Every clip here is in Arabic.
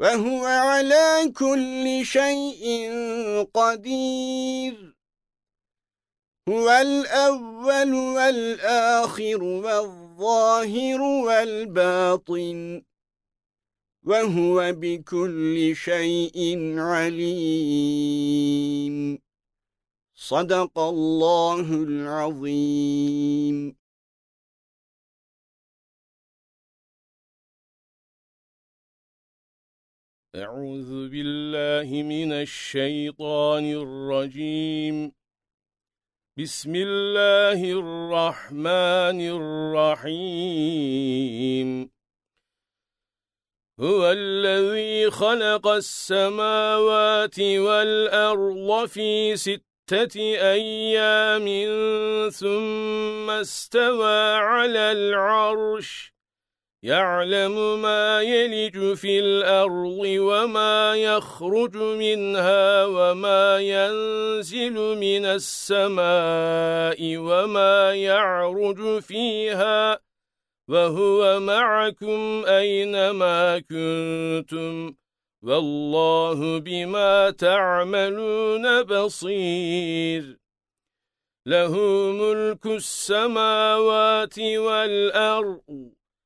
وهو على كل شيء قدير. هو الأول والآخر والظاهر والباطن وهو بكل شيء عليم. صدق الله العظيم. أعوذ بالله من الشيطان الرجيم. بسم الله الرحمن الرحيم. هو الذي خلق السماوات والأرض في ستة أيام ثم استوى على العرش. يعلم ما يلج في الأرض وما يخرج منها وما ينزل من السماء وما يعرج فيها وهو معكم أينما كنتم والله بما تعملون بصير له ملك السماوات والأرض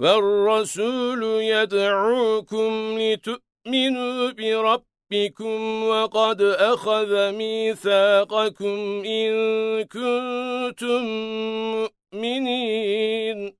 والرسول يدعوكم لتؤمنوا بربكم وقد أخذ ميثاقكم إن كنتم مؤمنين.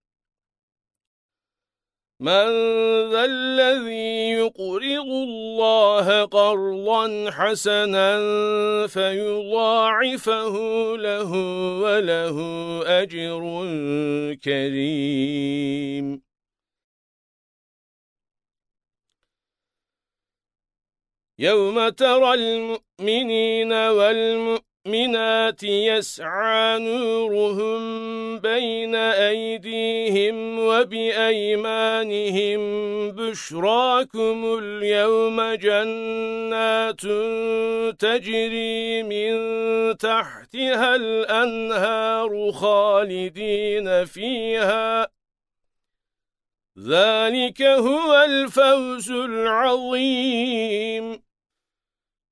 من ذا الذي يقرض الله قرضا حسنا فيضاعفه له وله أجر كريم. يوم ترى المؤمنين والمؤمنين المؤمنات يسعى نورهم بين أيديهم وبأيمانهم. بشراكم اليوم جنات تجري من تحتها الأنهار خالدين فيها. ذلك هو الفوز العظيم.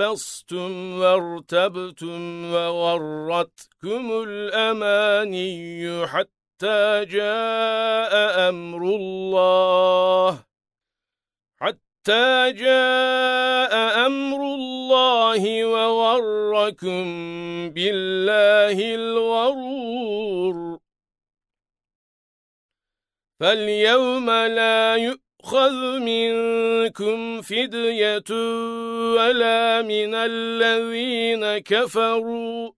تربصتم وارتبتم وغرتكم الأماني حتى جاء أمر الله حتى جاء أمر الله وغركم بالله الغرور فاليوم لا يؤمن يؤخذ منكم فدية ولا من الذين كفروا.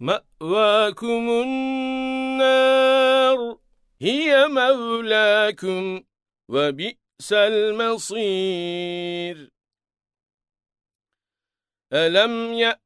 مأواكم النار هي مولاكم وبئس المصير. ألم يأ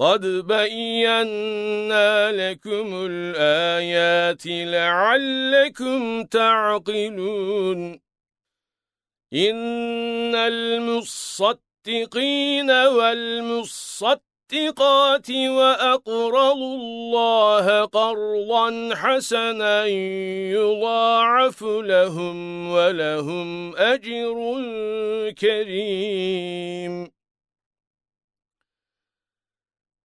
قد بينا لكم الآيات لعلكم تعقلون إن المصدقين والمصدقات وأقرضوا الله قرضا حسنا يضاعف لهم ولهم أجر كريم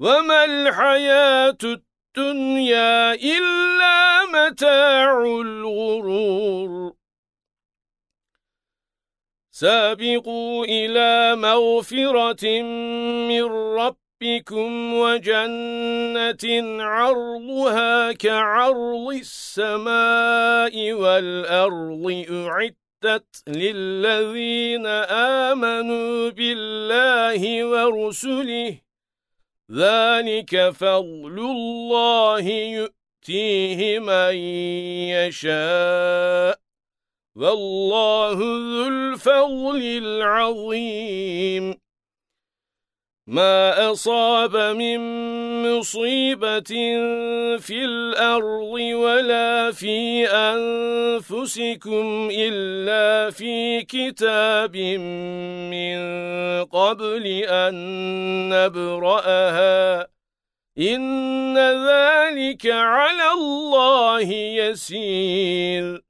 وما الحياة الدنيا إلا متاع الغرور. سابقوا إلى مغفرة من ربكم وجنة عرضها كعرض السماء والأرض أعدت للذين آمنوا بالله ورسله. ذلك فضل الله يؤتيه من يشاء والله ذو الفضل العظيم. ما أصاب من مصيبة في الأرض ولا في أنفسكم إلا في كتاب من قبل أن نبرأها. إن ذلك على الله يسير.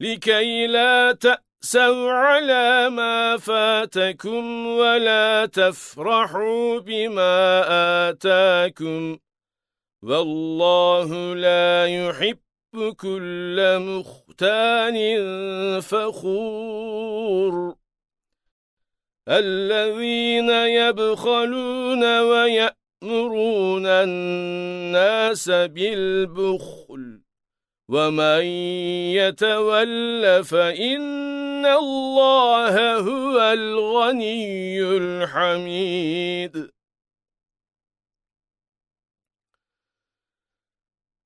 لكي لا تأسوا على ما فاتكم ولا تفرحوا بما آتاكم. والله لا يحب كل مختان فخور. الذين يبخلون ويأمرون الناس بالبخل ومن يتول فإن الله هو الغني الحميد.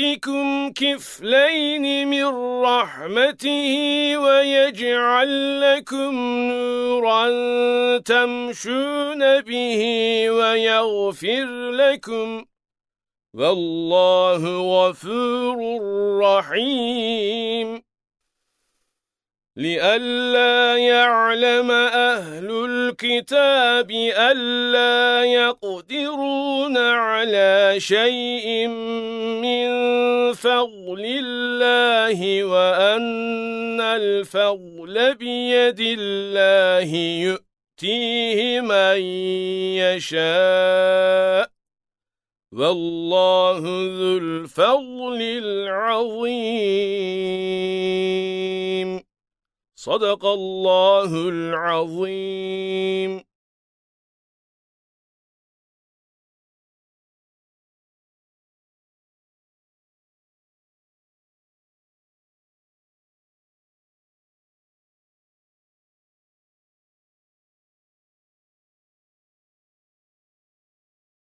يؤتكم كفلين من رحمته ويجعل لكم نورا تمشون به ويغفر لكم. والله غفور رحيم. لئلا يعلم أهل الكتاب ألا يقدرون على شيء من فضل الله وأن الفضل بيد الله يؤتيه من يشاء والله ذو الفضل العظيم. صدق الله العظيم.